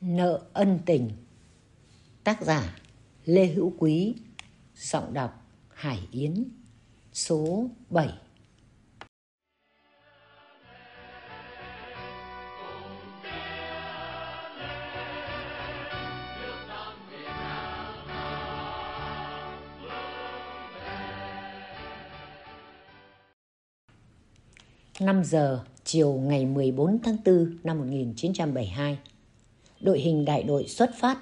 Nợ ân tình. Tác giả Lê Hữu Quý. Giọng đọc Hải Yến. Số 7 5 giờ, chiều ngày 14 tháng 4 năm 1972 đội hình đại đội xuất phát.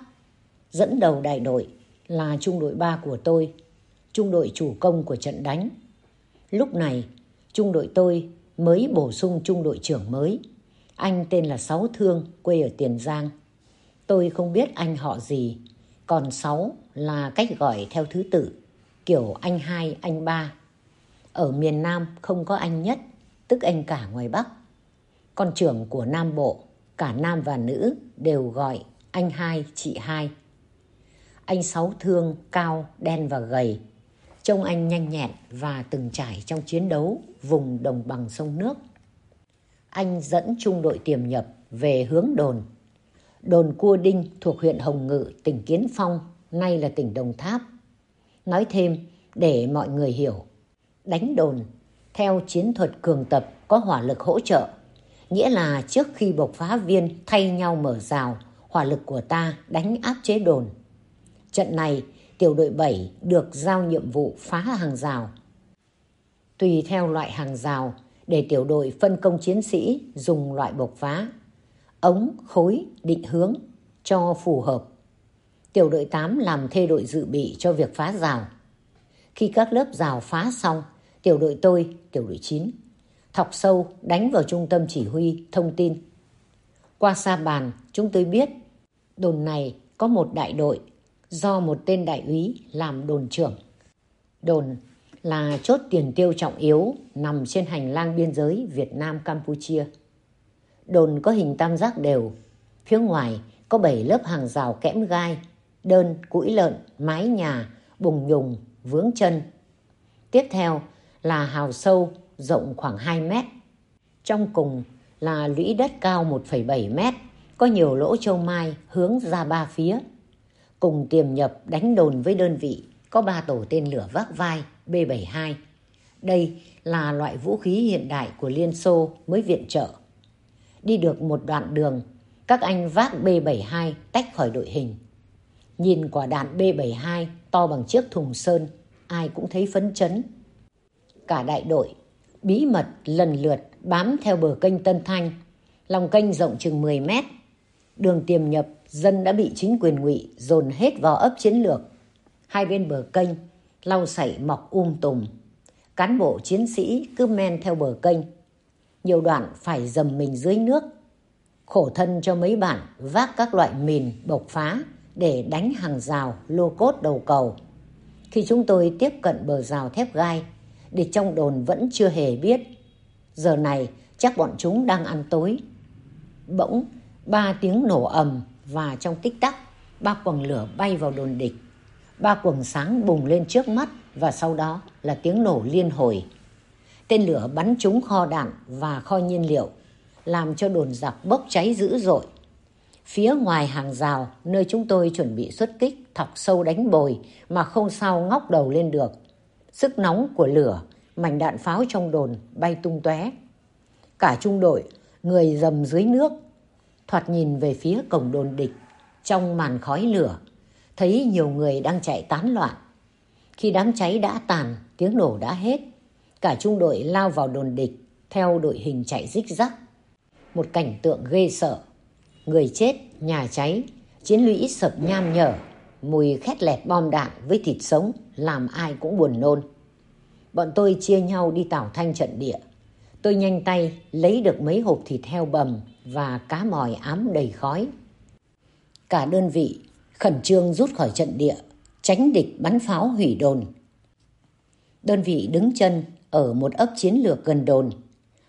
Dẫn đầu đại đội là trung đội 3 của tôi, trung đội chủ công của trận đánh. Lúc này, trung đội tôi mới bổ sung trung đội trưởng mới. Anh tên là Sáu Thương, quê ở Tiền Giang. Tôi không biết anh họ gì, còn Sáu là cách gọi theo thứ tự, kiểu anh hai, anh ba. Ở miền Nam không có anh nhất, tức anh cả ngoài Bắc. Con trưởng của Nam Bộ cả nam và nữ đều gọi anh hai, chị hai. Anh Sáu Thương cao, đen và gầy. Trông anh nhanh nhẹn và từng trải trong chiến đấu vùng đồng bằng sông nước. Anh dẫn trung đội tiềm nhập về hướng đồn. Đồn Cua Đinh thuộc huyện Hồng Ngự, tỉnh Kiến Phong, nay là tỉnh Đồng Tháp. Nói thêm để mọi người hiểu, đánh đồn theo chiến thuật cường tập có hỏa lực hỗ trợ Nghĩa là trước khi bộc phá viên thay nhau mở rào, hỏa lực của ta đánh áp chế đồn. Trận này, tiểu đội 7 được giao nhiệm vụ phá hàng rào. Tùy theo loại hàng rào, để tiểu đội phân công chiến sĩ dùng loại bộc phá, ống, khối, định hướng cho phù hợp. Tiểu đội 8 làm thê đội dự bị cho việc phá rào. Khi các lớp rào phá xong, tiểu đội tôi, tiểu đội 9, thọc sâu đánh vào trung tâm chỉ huy thông tin. Qua xa bàn, chúng tôi biết đồn này có một đại đội do một tên đại úy làm đồn trưởng. Đồn là chốt tiền tiêu trọng yếu nằm trên hành lang biên giới Việt Nam-Campuchia. Đồn có hình tam giác đều, phía ngoài có 7 lớp hàng rào kẽm gai, đơn, cũi lợn, mái nhà, bùng nhùng, vướng chân. Tiếp theo là hào sâu rộng khoảng 2 mét. Trong cùng là lũy đất cao 1,7 mét, có nhiều lỗ châu mai hướng ra ba phía. Cùng tiềm nhập đánh đồn với đơn vị có ba tổ tên lửa vác vai B-72. Đây là loại vũ khí hiện đại của Liên Xô mới viện trợ. Đi được một đoạn đường, các anh vác B-72 tách khỏi đội hình. Nhìn quả đạn B-72 to bằng chiếc thùng sơn, ai cũng thấy phấn chấn. Cả đại đội bí mật lần lượt bám theo bờ kênh Tân Thanh. Lòng kênh rộng chừng 10 mét. Đường tiềm nhập, dân đã bị chính quyền ngụy dồn hết vào ấp chiến lược. Hai bên bờ kênh, lau sảy mọc um tùm. Cán bộ chiến sĩ cứ men theo bờ kênh. Nhiều đoạn phải dầm mình dưới nước. Khổ thân cho mấy bạn vác các loại mìn bộc phá để đánh hàng rào lô cốt đầu cầu. Khi chúng tôi tiếp cận bờ rào thép gai, để trong đồn vẫn chưa hề biết. Giờ này chắc bọn chúng đang ăn tối. Bỗng ba tiếng nổ ầm và trong tích tắc ba quầng lửa bay vào đồn địch. Ba quầng sáng bùng lên trước mắt và sau đó là tiếng nổ liên hồi. Tên lửa bắn trúng kho đạn và kho nhiên liệu, làm cho đồn giặc bốc cháy dữ dội. Phía ngoài hàng rào, nơi chúng tôi chuẩn bị xuất kích, thọc sâu đánh bồi mà không sao ngóc đầu lên được. Sức nóng của lửa, mảnh đạn pháo trong đồn bay tung tóe. Cả trung đội, người dầm dưới nước, thoạt nhìn về phía cổng đồn địch, trong màn khói lửa, thấy nhiều người đang chạy tán loạn. Khi đám cháy đã tàn, tiếng nổ đã hết, cả trung đội lao vào đồn địch, theo đội hình chạy rích rắc. Một cảnh tượng ghê sợ. Người chết, nhà cháy, chiến lũy sập nham nhở, mùi khét lẹt bom đạn với thịt sống làm ai cũng buồn nôn. Bọn tôi chia nhau đi tảo thanh trận địa. Tôi nhanh tay lấy được mấy hộp thịt heo bầm và cá mòi ám đầy khói. Cả đơn vị khẩn trương rút khỏi trận địa, tránh địch bắn pháo hủy đồn. Đơn vị đứng chân ở một ấp chiến lược gần đồn,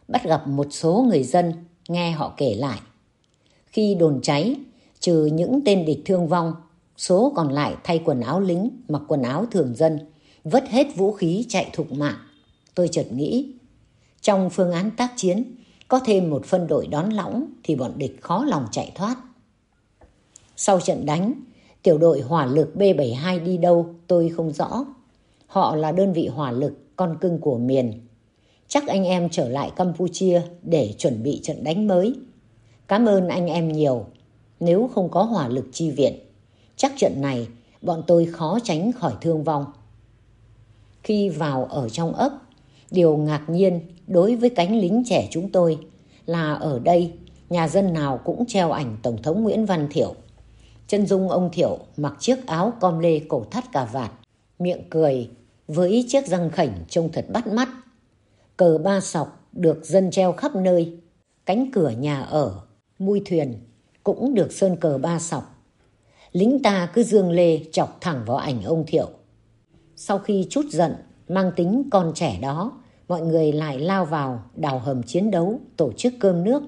bắt gặp một số người dân nghe họ kể lại. Khi đồn cháy, trừ những tên địch thương vong, số còn lại thay quần áo lính, mặc quần áo thường dân, vứt hết vũ khí chạy thục mạng. Tôi chợt nghĩ, trong phương án tác chiến, có thêm một phân đội đón lõng thì bọn địch khó lòng chạy thoát. Sau trận đánh, tiểu đội hỏa lực B-72 đi đâu tôi không rõ. Họ là đơn vị hỏa lực con cưng của miền. Chắc anh em trở lại Campuchia để chuẩn bị trận đánh mới. Cảm ơn anh em nhiều. Nếu không có hỏa lực chi viện, chắc trận này bọn tôi khó tránh khỏi thương vong. Khi vào ở trong ấp, điều ngạc nhiên đối với cánh lính trẻ chúng tôi là ở đây nhà dân nào cũng treo ảnh Tổng thống Nguyễn Văn Thiệu. Chân dung ông Thiệu mặc chiếc áo com lê cổ thắt cà vạt, miệng cười với chiếc răng khảnh trông thật bắt mắt. Cờ ba sọc được dân treo khắp nơi, cánh cửa nhà ở, mui thuyền cũng được sơn cờ ba sọc. Lính ta cứ dương lê chọc thẳng vào ảnh ông Thiệu. Sau khi chút giận, mang tính con trẻ đó, mọi người lại lao vào đào hầm chiến đấu, tổ chức cơm nước.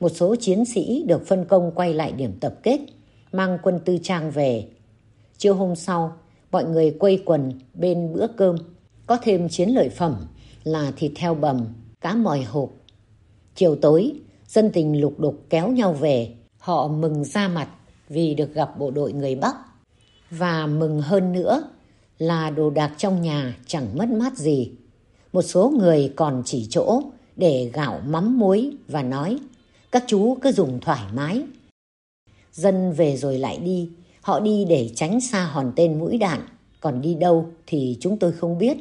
Một số chiến sĩ được phân công quay lại điểm tập kết, mang quân tư trang về. Chiều hôm sau, mọi người quây quần bên bữa cơm, có thêm chiến lợi phẩm là thịt heo bầm, cá mòi hộp. Chiều tối, dân tình lục đục kéo nhau về, họ mừng ra mặt vì được gặp bộ đội người Bắc. Và mừng hơn nữa là đồ đạc trong nhà chẳng mất mát gì. Một số người còn chỉ chỗ để gạo mắm muối và nói các chú cứ dùng thoải mái. Dân về rồi lại đi, họ đi để tránh xa hòn tên mũi đạn, còn đi đâu thì chúng tôi không biết.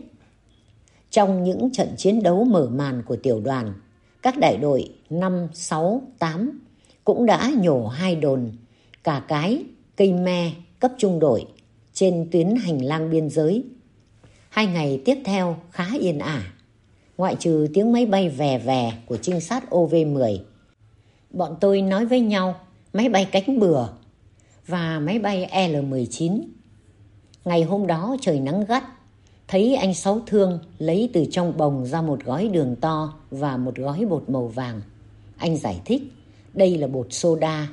Trong những trận chiến đấu mở màn của tiểu đoàn, các đại đội 5, 6, 8 cũng đã nhổ hai đồn, cả cái, cây me, cấp trung đội trên tuyến hành lang biên giới. Hai ngày tiếp theo khá yên ả, ngoại trừ tiếng máy bay vè vè của trinh sát OV-10. Bọn tôi nói với nhau máy bay cánh bừa và máy bay L-19. Ngày hôm đó trời nắng gắt, thấy anh Sáu Thương lấy từ trong bồng ra một gói đường to và một gói bột màu vàng. Anh giải thích, đây là bột soda.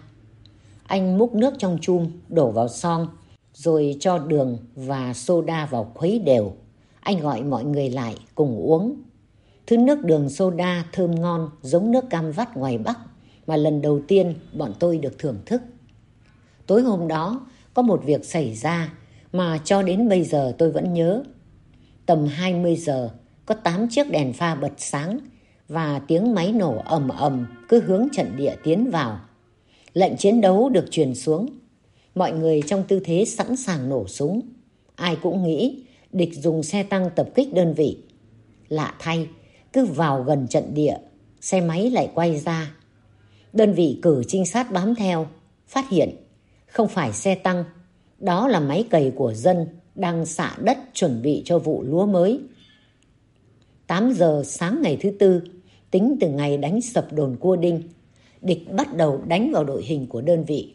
Anh múc nước trong chum, đổ vào son, rồi cho đường và soda vào khuấy đều. Anh gọi mọi người lại cùng uống. Thứ nước đường soda thơm ngon, giống nước cam vắt ngoài Bắc, mà lần đầu tiên bọn tôi được thưởng thức. Tối hôm đó, có một việc xảy ra mà cho đến bây giờ tôi vẫn nhớ. Tầm 20 giờ, có 8 chiếc đèn pha bật sáng và tiếng máy nổ ầm ầm cứ hướng trận địa tiến vào. Lệnh chiến đấu được truyền xuống. Mọi người trong tư thế sẵn sàng nổ súng. Ai cũng nghĩ địch dùng xe tăng tập kích đơn vị. Lạ thay, cứ vào gần trận địa, xe máy lại quay ra. Đơn vị cử trinh sát bám theo, phát hiện không phải xe tăng, đó là máy cày của dân đang xạ đất chuẩn bị cho vụ lúa mới. 8 giờ sáng ngày thứ tư, tính từ ngày đánh sập đồn cua đinh, địch bắt đầu đánh vào đội hình của đơn vị.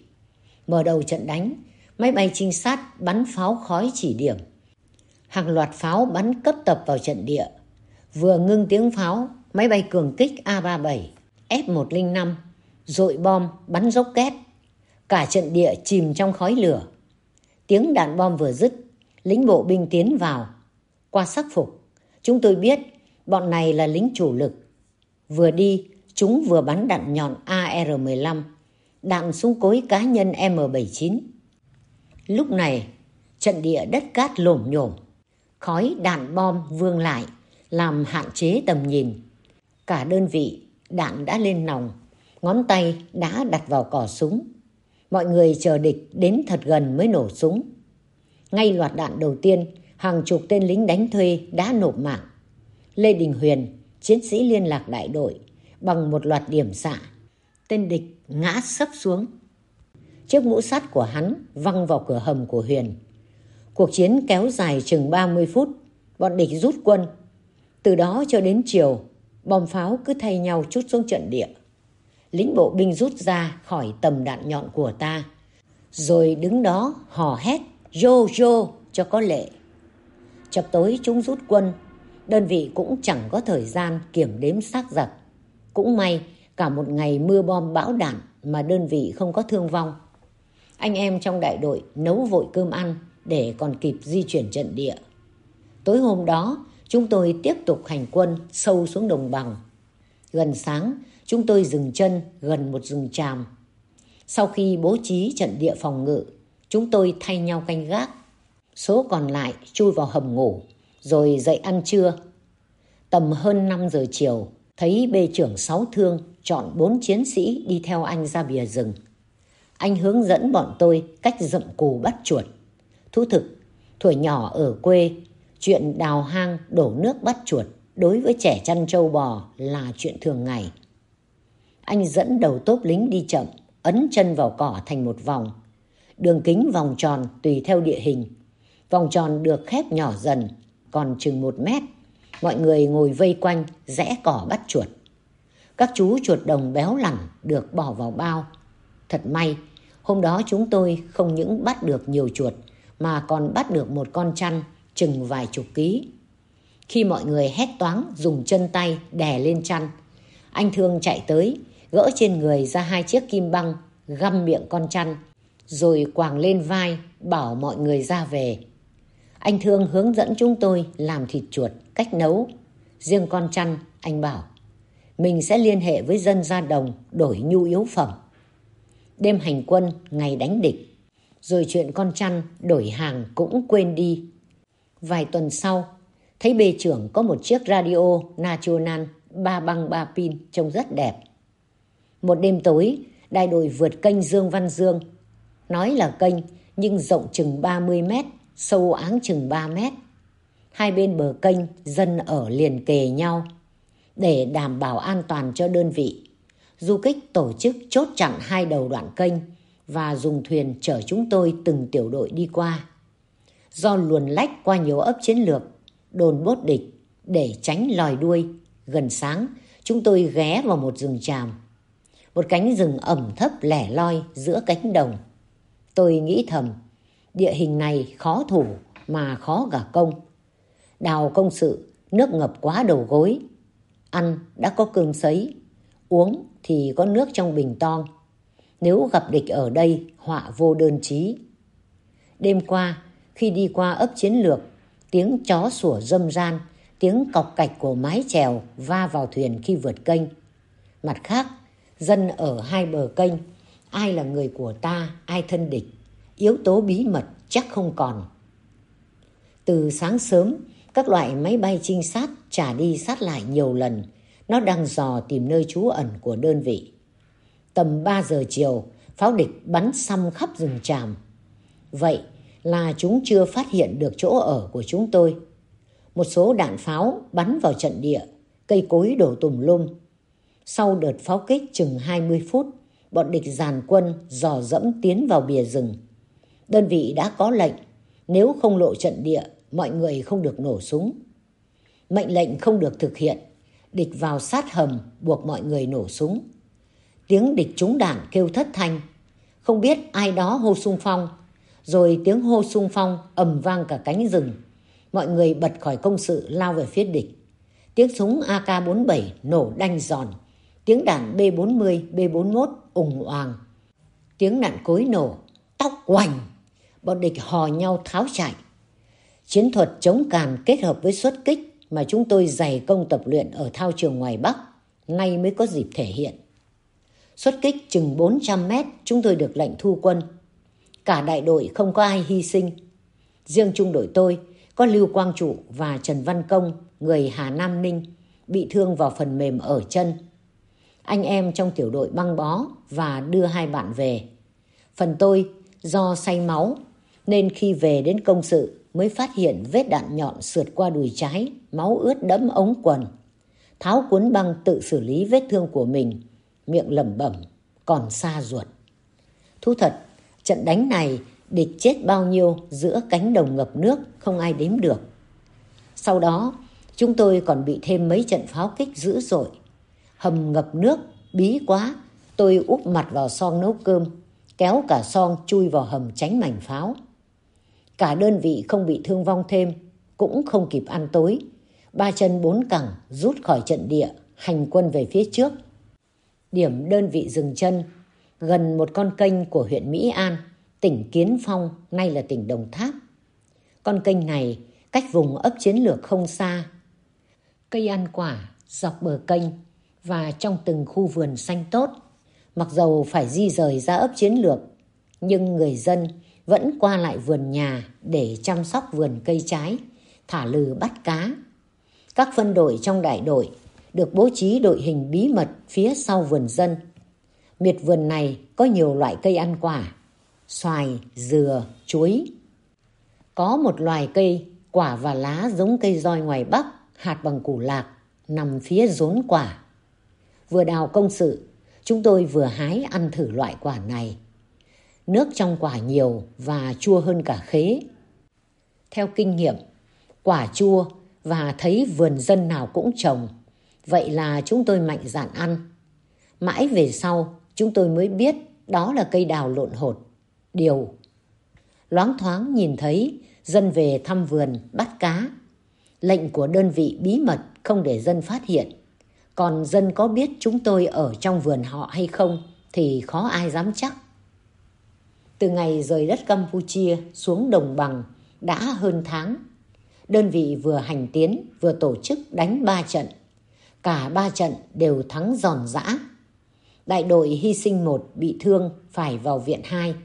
Mở đầu trận đánh, máy bay trinh sát bắn pháo khói chỉ điểm. Hàng loạt pháo bắn cấp tập vào trận địa. Vừa ngưng tiếng pháo, máy bay cường kích A-37, F-105, dội bom bắn dốc két. Cả trận địa chìm trong khói lửa. Tiếng đạn bom vừa dứt, lính bộ binh tiến vào. Qua sắc phục, chúng tôi biết bọn này là lính chủ lực. Vừa đi, chúng vừa bắn đạn nhọn AR-15, đạn súng cối cá nhân M79. Lúc này, trận địa đất cát lổm nhổm, khói đạn bom vương lại, làm hạn chế tầm nhìn. Cả đơn vị, đạn đã lên nòng, ngón tay đã đặt vào cò súng. Mọi người chờ địch đến thật gần mới nổ súng. Ngay loạt đạn đầu tiên, hàng chục tên lính đánh thuê đã nộp mạng. Lê Đình Huyền, chiến sĩ liên lạc đại đội, bằng một loạt điểm xạ. Tên địch ngã sấp xuống. Chiếc mũ sắt của hắn văng vào cửa hầm của Huyền. Cuộc chiến kéo dài chừng 30 phút, bọn địch rút quân. Từ đó cho đến chiều, bom pháo cứ thay nhau chút xuống trận địa. Lính bộ binh rút ra khỏi tầm đạn nhọn của ta, rồi đứng đó hò hét Rô rô cho có lệ. Chập tối chúng rút quân, đơn vị cũng chẳng có thời gian kiểm đếm xác giặc. Cũng may cả một ngày mưa bom bão đạn mà đơn vị không có thương vong. Anh em trong đại đội nấu vội cơm ăn để còn kịp di chuyển trận địa. Tối hôm đó, chúng tôi tiếp tục hành quân sâu xuống đồng bằng. Gần sáng, chúng tôi dừng chân gần một rừng tràm. Sau khi bố trí trận địa phòng ngự, chúng tôi thay nhau canh gác. Số còn lại chui vào hầm ngủ, rồi dậy ăn trưa. Tầm hơn 5 giờ chiều, thấy bê trưởng sáu thương chọn bốn chiến sĩ đi theo anh ra bìa rừng. Anh hướng dẫn bọn tôi cách dậm cù bắt chuột. Thú thực, tuổi nhỏ ở quê, chuyện đào hang đổ nước bắt chuột đối với trẻ chăn trâu bò là chuyện thường ngày. Anh dẫn đầu tốp lính đi chậm, ấn chân vào cỏ thành một vòng. Đường kính vòng tròn tùy theo địa hình. Vòng tròn được khép nhỏ dần, còn chừng một mét. Mọi người ngồi vây quanh, rẽ cỏ bắt chuột. Các chú chuột đồng béo lẳng được bỏ vào bao. Thật may, hôm đó chúng tôi không những bắt được nhiều chuột, mà còn bắt được một con chăn chừng vài chục ký. Khi mọi người hét toáng dùng chân tay đè lên chăn, anh Thương chạy tới, gỡ trên người ra hai chiếc kim băng, găm miệng con chăn, rồi quàng lên vai bảo mọi người ra về. Anh Thương hướng dẫn chúng tôi làm thịt chuột, cách nấu. Riêng con chăn, anh bảo, mình sẽ liên hệ với dân ra đồng đổi nhu yếu phẩm. Đêm hành quân, ngày đánh địch, rồi chuyện con chăn đổi hàng cũng quên đi. Vài tuần sau, thấy bê trưởng có một chiếc radio National ba băng ba pin trông rất đẹp. Một đêm tối, đại đội vượt kênh Dương Văn Dương. Nói là kênh, nhưng rộng chừng 30 mét, sâu áng chừng 3 mét. Hai bên bờ kênh, dân ở liền kề nhau. Để đảm bảo an toàn cho đơn vị, du kích tổ chức chốt chặn hai đầu đoạn kênh và dùng thuyền chở chúng tôi từng tiểu đội đi qua. Do luồn lách qua nhiều ấp chiến lược, đồn bốt địch để tránh lòi đuôi, gần sáng chúng tôi ghé vào một rừng tràm một cánh rừng ẩm thấp lẻ loi giữa cánh đồng. Tôi nghĩ thầm, địa hình này khó thủ mà khó gả công. Đào công sự, nước ngập quá đầu gối. Ăn đã có cơm sấy, uống thì có nước trong bình ton. Nếu gặp địch ở đây, họa vô đơn chí. Đêm qua, khi đi qua ấp chiến lược, tiếng chó sủa râm ran, tiếng cọc cạch của mái chèo va vào thuyền khi vượt kênh. Mặt khác, dân ở hai bờ kênh, ai là người của ta, ai thân địch, yếu tố bí mật chắc không còn. Từ sáng sớm, các loại máy bay trinh sát trả đi sát lại nhiều lần, nó đang dò tìm nơi trú ẩn của đơn vị. Tầm 3 giờ chiều, pháo địch bắn xăm khắp rừng tràm. Vậy là chúng chưa phát hiện được chỗ ở của chúng tôi. Một số đạn pháo bắn vào trận địa, cây cối đổ tùm lum, sau đợt pháo kích chừng 20 phút, bọn địch giàn quân dò dẫm tiến vào bìa rừng. Đơn vị đã có lệnh, nếu không lộ trận địa, mọi người không được nổ súng. Mệnh lệnh không được thực hiện, địch vào sát hầm buộc mọi người nổ súng. Tiếng địch trúng đạn kêu thất thanh, không biết ai đó hô sung phong, rồi tiếng hô sung phong ầm vang cả cánh rừng. Mọi người bật khỏi công sự lao về phía địch. Tiếng súng AK-47 nổ đanh giòn, tiếng đạn B40, B41 ùng oàng. Tiếng đạn cối nổ, tóc quành, bọn địch hò nhau tháo chạy. Chiến thuật chống càn kết hợp với xuất kích mà chúng tôi dày công tập luyện ở thao trường ngoài Bắc, nay mới có dịp thể hiện. Xuất kích chừng 400 mét chúng tôi được lệnh thu quân. Cả đại đội không có ai hy sinh. Riêng trung đội tôi có Lưu Quang Trụ và Trần Văn Công, người Hà Nam Ninh, bị thương vào phần mềm ở chân anh em trong tiểu đội băng bó và đưa hai bạn về. Phần tôi, do say máu, nên khi về đến công sự mới phát hiện vết đạn nhọn sượt qua đùi trái, máu ướt đẫm ống quần. Tháo cuốn băng tự xử lý vết thương của mình, miệng lẩm bẩm, còn xa ruột. Thú thật, trận đánh này địch chết bao nhiêu giữa cánh đồng ngập nước không ai đếm được. Sau đó, chúng tôi còn bị thêm mấy trận pháo kích dữ dội hầm ngập nước, bí quá. Tôi úp mặt vào son nấu cơm, kéo cả son chui vào hầm tránh mảnh pháo. Cả đơn vị không bị thương vong thêm, cũng không kịp ăn tối. Ba chân bốn cẳng rút khỏi trận địa, hành quân về phía trước. Điểm đơn vị dừng chân, gần một con kênh của huyện Mỹ An, tỉnh Kiến Phong, nay là tỉnh Đồng Tháp. Con kênh này cách vùng ấp chiến lược không xa. Cây ăn quả dọc bờ kênh và trong từng khu vườn xanh tốt, Mặc dầu phải di rời ra ấp chiến lược, nhưng người dân vẫn qua lại vườn nhà để chăm sóc vườn cây trái, thả lừ bắt cá. Các phân đội trong đại đội được bố trí đội hình bí mật phía sau vườn dân. Miệt vườn này có nhiều loại cây ăn quả, xoài, dừa, chuối. Có một loài cây, quả và lá giống cây roi ngoài Bắc, hạt bằng củ lạc, nằm phía rốn quả. Vừa đào công sự, chúng tôi vừa hái ăn thử loại quả này. Nước trong quả nhiều và chua hơn cả khế. Theo kinh nghiệm, quả chua và thấy vườn dân nào cũng trồng. Vậy là chúng tôi mạnh dạn ăn. Mãi về sau, chúng tôi mới biết đó là cây đào lộn hột, điều. Loáng thoáng nhìn thấy dân về thăm vườn bắt cá. Lệnh của đơn vị bí mật không để dân phát hiện. Còn dân có biết chúng tôi ở trong vườn họ hay không thì khó ai dám chắc. Từ ngày rời đất Campuchia xuống đồng bằng đã hơn tháng. Đơn vị vừa hành tiến vừa tổ chức đánh 3 trận. Cả 3 trận đều thắng giòn giã. Đại đội hy sinh một bị thương phải vào viện 2.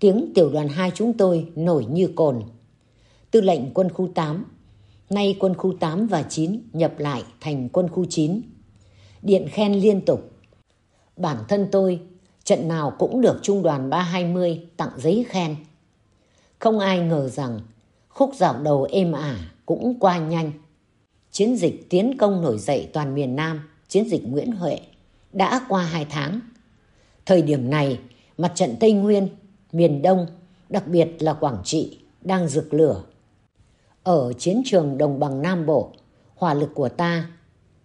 Tiếng tiểu đoàn 2 chúng tôi nổi như cồn. Tư lệnh quân khu 8 Nay quân khu 8 và 9 nhập lại thành quân khu 9. Điện khen liên tục. Bản thân tôi, trận nào cũng được trung đoàn 320 tặng giấy khen. Không ai ngờ rằng khúc dạo đầu êm ả cũng qua nhanh. Chiến dịch tiến công nổi dậy toàn miền Nam, chiến dịch Nguyễn Huệ, đã qua hai tháng. Thời điểm này, mặt trận Tây Nguyên, miền Đông, đặc biệt là Quảng Trị, đang rực lửa ở chiến trường đồng bằng Nam Bộ, hỏa lực của ta,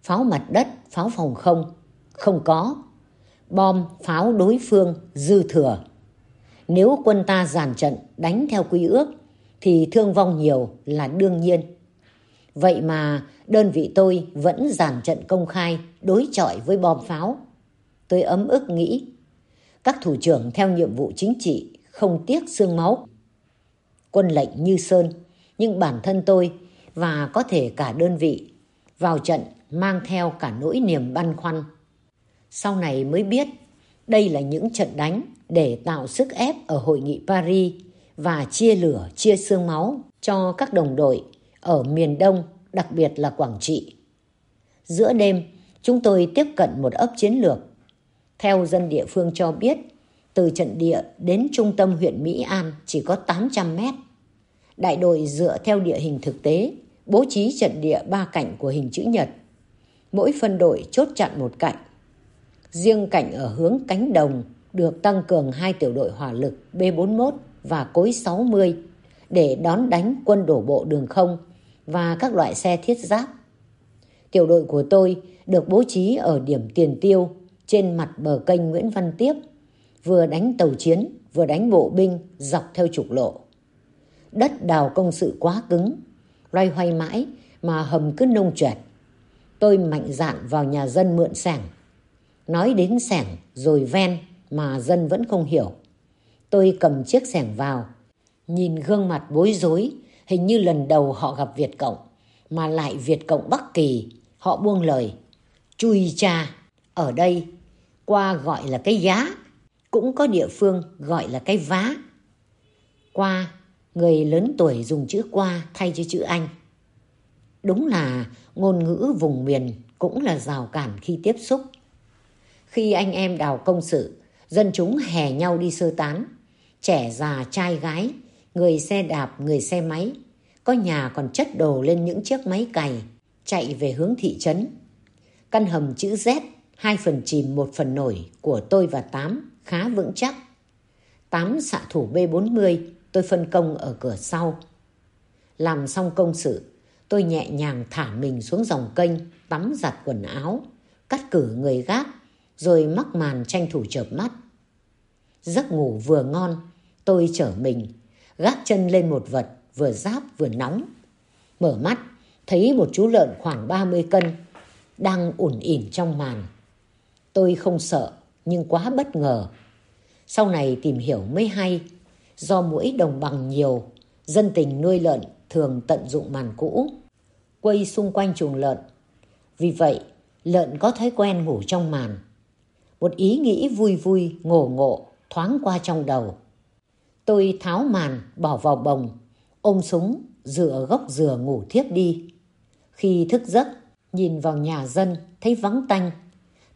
pháo mặt đất, pháo phòng không, không có. Bom, pháo đối phương, dư thừa. Nếu quân ta giàn trận đánh theo quy ước, thì thương vong nhiều là đương nhiên. Vậy mà đơn vị tôi vẫn giàn trận công khai đối chọi với bom pháo. Tôi ấm ức nghĩ, các thủ trưởng theo nhiệm vụ chính trị không tiếc xương máu. Quân lệnh như Sơn nhưng bản thân tôi và có thể cả đơn vị vào trận mang theo cả nỗi niềm băn khoăn. Sau này mới biết đây là những trận đánh để tạo sức ép ở hội nghị Paris và chia lửa, chia xương máu cho các đồng đội ở miền Đông, đặc biệt là Quảng Trị. Giữa đêm, chúng tôi tiếp cận một ấp chiến lược. Theo dân địa phương cho biết, từ trận địa đến trung tâm huyện Mỹ An chỉ có 800 mét đại đội dựa theo địa hình thực tế, bố trí trận địa ba cạnh của hình chữ nhật. Mỗi phân đội chốt chặn một cạnh. Riêng cạnh ở hướng cánh đồng được tăng cường hai tiểu đội hỏa lực B-41 và cối 60 để đón đánh quân đổ bộ đường không và các loại xe thiết giáp. Tiểu đội của tôi được bố trí ở điểm tiền tiêu trên mặt bờ kênh Nguyễn Văn Tiếp, vừa đánh tàu chiến, vừa đánh bộ binh dọc theo trục lộ. Đất đào công sự quá cứng, loay hoay mãi mà hầm cứ nông trẹt. Tôi mạnh dạn vào nhà dân mượn sẻng. Nói đến sẻng rồi ven mà dân vẫn không hiểu. Tôi cầm chiếc sẻng vào, nhìn gương mặt bối rối, hình như lần đầu họ gặp Việt Cộng, mà lại Việt Cộng Bắc Kỳ, họ buông lời. Chui cha, ở đây, qua gọi là cái giá, cũng có địa phương gọi là cái vá. Qua người lớn tuổi dùng chữ qua thay cho chữ anh. Đúng là ngôn ngữ vùng miền cũng là rào cản khi tiếp xúc. Khi anh em đào công sự, dân chúng hè nhau đi sơ tán. Trẻ già, trai gái, người xe đạp, người xe máy. Có nhà còn chất đồ lên những chiếc máy cày, chạy về hướng thị trấn. Căn hầm chữ Z, hai phần chìm một phần nổi của tôi và Tám khá vững chắc. Tám xạ thủ B40 tôi phân công ở cửa sau. Làm xong công sự, tôi nhẹ nhàng thả mình xuống dòng kênh, tắm giặt quần áo, cắt cử người gác, rồi mắc màn tranh thủ chợp mắt. Giấc ngủ vừa ngon, tôi chở mình, gác chân lên một vật vừa giáp vừa nóng. Mở mắt, thấy một chú lợn khoảng 30 cân, đang ủn ỉn trong màn. Tôi không sợ, nhưng quá bất ngờ. Sau này tìm hiểu mới hay, Do mũi đồng bằng nhiều, dân tình nuôi lợn thường tận dụng màn cũ, quây xung quanh chuồng lợn. Vì vậy, lợn có thói quen ngủ trong màn. Một ý nghĩ vui vui, ngổ ngộ, thoáng qua trong đầu. Tôi tháo màn, bỏ vào bồng, ôm súng, dựa gốc dừa ngủ thiếp đi. Khi thức giấc, nhìn vào nhà dân, thấy vắng tanh.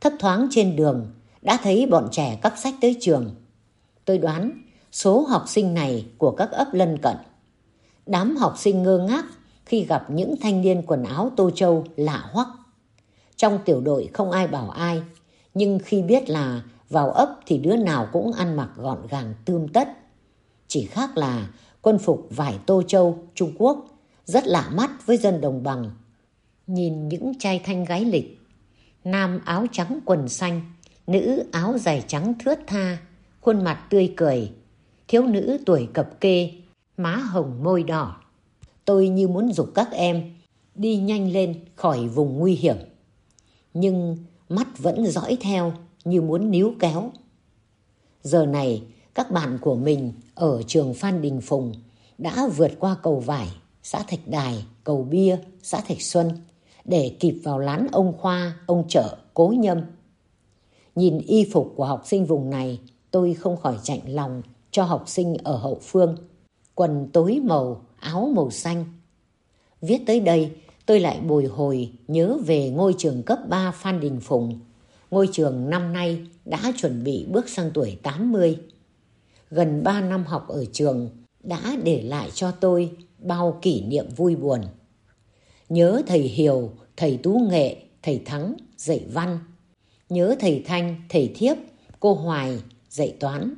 Thấp thoáng trên đường, đã thấy bọn trẻ cắp sách tới trường. Tôi đoán số học sinh này của các ấp lân cận. Đám học sinh ngơ ngác khi gặp những thanh niên quần áo tô châu lạ hoắc. Trong tiểu đội không ai bảo ai, nhưng khi biết là vào ấp thì đứa nào cũng ăn mặc gọn gàng tươm tất. Chỉ khác là quân phục vải tô châu Trung Quốc rất lạ mắt với dân đồng bằng. Nhìn những trai thanh gái lịch, nam áo trắng quần xanh, nữ áo dài trắng thướt tha, khuôn mặt tươi cười, thiếu nữ tuổi cập kê, má hồng môi đỏ. Tôi như muốn dục các em đi nhanh lên khỏi vùng nguy hiểm. Nhưng mắt vẫn dõi theo như muốn níu kéo. Giờ này, các bạn của mình ở trường Phan Đình Phùng đã vượt qua cầu Vải, xã Thạch Đài, cầu Bia, xã Thạch Xuân để kịp vào lán ông Khoa, ông Chợ, Cố Nhâm. Nhìn y phục của học sinh vùng này, tôi không khỏi chạnh lòng cho học sinh ở hậu phương. Quần tối màu, áo màu xanh. Viết tới đây, tôi lại bồi hồi nhớ về ngôi trường cấp 3 Phan Đình Phùng. Ngôi trường năm nay đã chuẩn bị bước sang tuổi 80. Gần 3 năm học ở trường đã để lại cho tôi bao kỷ niệm vui buồn. Nhớ thầy Hiểu, thầy Tú Nghệ, thầy Thắng dạy văn. Nhớ thầy Thanh, thầy Thiếp, cô Hoài dạy toán.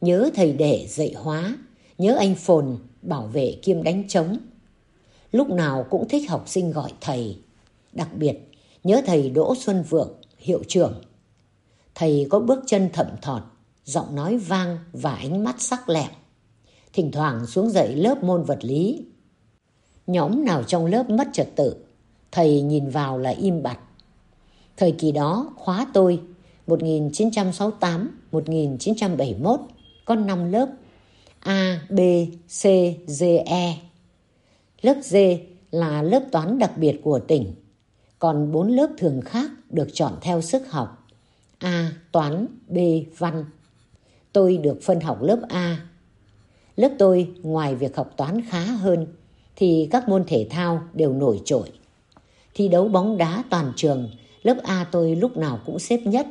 Nhớ thầy Đệ dạy hóa. Nhớ anh Phồn bảo vệ kiêm đánh trống. Lúc nào cũng thích học sinh gọi thầy. Đặc biệt, nhớ thầy Đỗ Xuân Vượng, hiệu trưởng. Thầy có bước chân thậm thọt, giọng nói vang và ánh mắt sắc lẹm. Thỉnh thoảng xuống dạy lớp môn vật lý. Nhóm nào trong lớp mất trật tự, thầy nhìn vào là im bặt. Thời kỳ đó, khóa tôi 1968-1971 có 5 lớp A, B, C, D, E. Lớp D là lớp toán đặc biệt của tỉnh, còn 4 lớp thường khác được chọn theo sức học. A. Toán B. Văn Tôi được phân học lớp A. Lớp tôi ngoài việc học toán khá hơn thì các môn thể thao đều nổi trội. Thi đấu bóng đá toàn trường, lớp A tôi lúc nào cũng xếp nhất.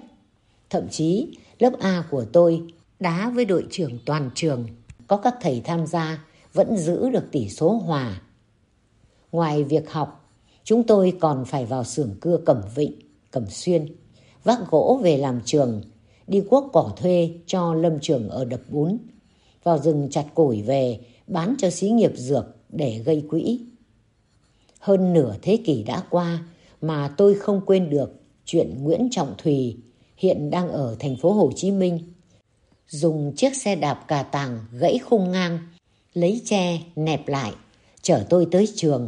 Thậm chí lớp A của tôi đá với đội trưởng toàn trường có các thầy tham gia vẫn giữ được tỷ số hòa. Ngoài việc học, chúng tôi còn phải vào xưởng cưa Cẩm Vịnh, Cẩm Xuyên, vác gỗ về làm trường, đi cuốc cỏ thuê cho lâm trường ở đập bún, vào rừng chặt củi về bán cho xí nghiệp dược để gây quỹ. Hơn nửa thế kỷ đã qua mà tôi không quên được chuyện Nguyễn Trọng Thùy hiện đang ở thành phố Hồ Chí Minh dùng chiếc xe đạp cà tàng gãy khung ngang, lấy tre nẹp lại, chở tôi tới trường.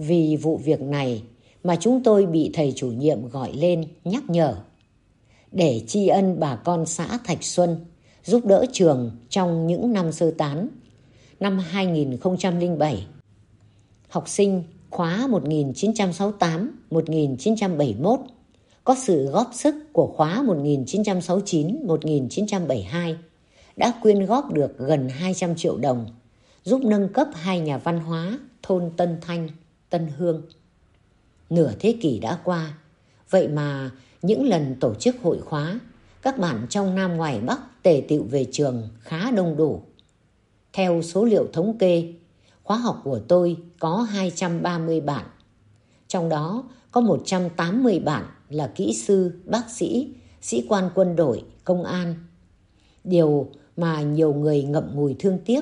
Vì vụ việc này mà chúng tôi bị thầy chủ nhiệm gọi lên nhắc nhở. Để tri ân bà con xã Thạch Xuân giúp đỡ trường trong những năm sơ tán. Năm 2007, học sinh khóa 1968-1971 có sự góp sức của khóa 1969-1972 đã quyên góp được gần 200 triệu đồng giúp nâng cấp hai nhà văn hóa thôn Tân Thanh, Tân Hương. Nửa thế kỷ đã qua, vậy mà những lần tổ chức hội khóa, các bạn trong Nam ngoài Bắc tề tựu về trường khá đông đủ. Theo số liệu thống kê, khóa học của tôi có 230 bạn. Trong đó có 180 bạn là kỹ sư, bác sĩ, sĩ quan quân đội, công an. Điều mà nhiều người ngậm ngùi thương tiếc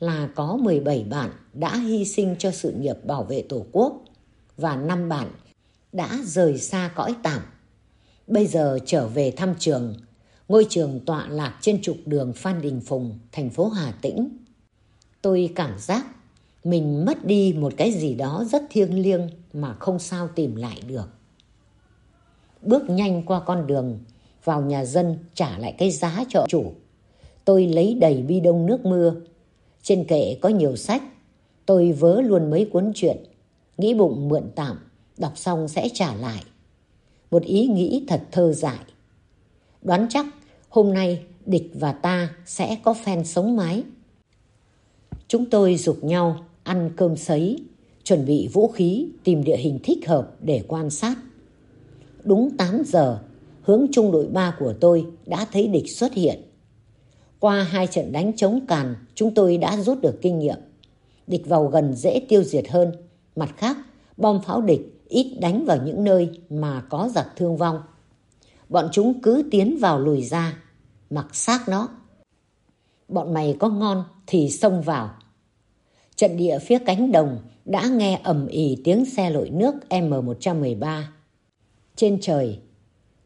là có 17 bạn đã hy sinh cho sự nghiệp bảo vệ Tổ quốc và 5 bạn đã rời xa cõi tạm. Bây giờ trở về thăm trường, ngôi trường tọa lạc trên trục đường Phan Đình Phùng, thành phố Hà Tĩnh. Tôi cảm giác mình mất đi một cái gì đó rất thiêng liêng mà không sao tìm lại được. Bước nhanh qua con đường, vào nhà dân trả lại cái giá cho chủ. Tôi lấy đầy bi đông nước mưa. Trên kệ có nhiều sách. Tôi vớ luôn mấy cuốn truyện. Nghĩ bụng mượn tạm, đọc xong sẽ trả lại. Một ý nghĩ thật thơ dại. Đoán chắc hôm nay địch và ta sẽ có phen sống mái. Chúng tôi dục nhau ăn cơm sấy, chuẩn bị vũ khí, tìm địa hình thích hợp để quan sát. Đúng 8 giờ, hướng trung đội 3 của tôi đã thấy địch xuất hiện. Qua hai trận đánh chống càn, chúng tôi đã rút được kinh nghiệm. Địch vào gần dễ tiêu diệt hơn. Mặt khác, bom pháo địch ít đánh vào những nơi mà có giặc thương vong. Bọn chúng cứ tiến vào lùi ra, mặc xác nó. Bọn mày có ngon thì xông vào. Trận địa phía cánh đồng đã nghe ầm ỉ tiếng xe lội nước M113. Trên trời,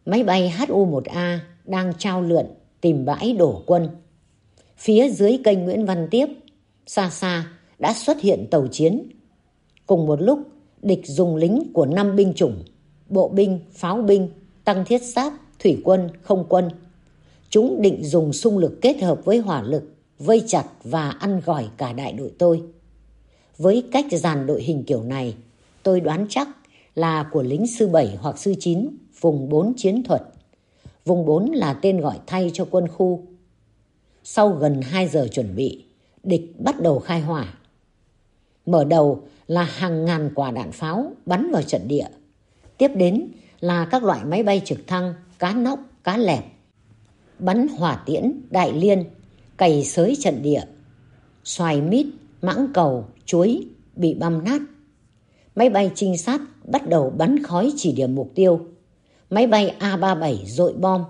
máy bay HU-1A đang trao lượn tìm bãi đổ quân. Phía dưới kênh Nguyễn Văn Tiếp, xa xa đã xuất hiện tàu chiến. Cùng một lúc, địch dùng lính của năm binh chủng, bộ binh, pháo binh, tăng thiết giáp, thủy quân, không quân. Chúng định dùng xung lực kết hợp với hỏa lực, vây chặt và ăn gỏi cả đại đội tôi. Với cách dàn đội hình kiểu này, tôi đoán chắc là của lính sư 7 hoặc sư 9 vùng 4 chiến thuật. Vùng 4 là tên gọi thay cho quân khu. Sau gần 2 giờ chuẩn bị, địch bắt đầu khai hỏa. Mở đầu là hàng ngàn quả đạn pháo bắn vào trận địa. Tiếp đến là các loại máy bay trực thăng, cá nóc, cá lẹp. Bắn hỏa tiễn, đại liên, cày sới trận địa. Xoài mít, mãng cầu, chuối bị băm nát. Máy bay trinh sát bắt đầu bắn khói chỉ điểm mục tiêu. Máy bay A-37 dội bom.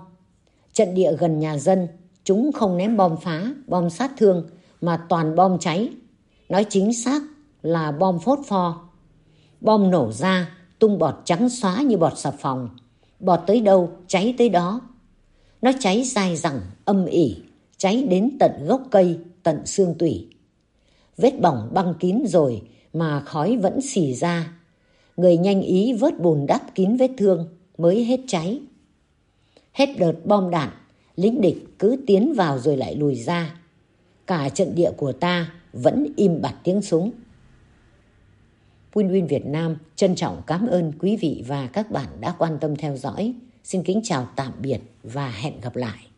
Trận địa gần nhà dân, chúng không ném bom phá, bom sát thương, mà toàn bom cháy. Nói chính xác là bom phốt pho. Bom nổ ra, tung bọt trắng xóa như bọt xà phòng. Bọt tới đâu, cháy tới đó. Nó cháy dài dẳng, âm ỉ, cháy đến tận gốc cây, tận xương tủy. Vết bỏng băng kín rồi mà khói vẫn xì ra. Người nhanh ý vớt bùn đắp kín vết thương mới hết cháy. Hết đợt bom đạn, lính địch cứ tiến vào rồi lại lùi ra. Cả trận địa của ta vẫn im bặt tiếng súng. Win Win Việt Nam trân trọng cảm ơn quý vị và các bạn đã quan tâm theo dõi. Xin kính chào tạm biệt và hẹn gặp lại.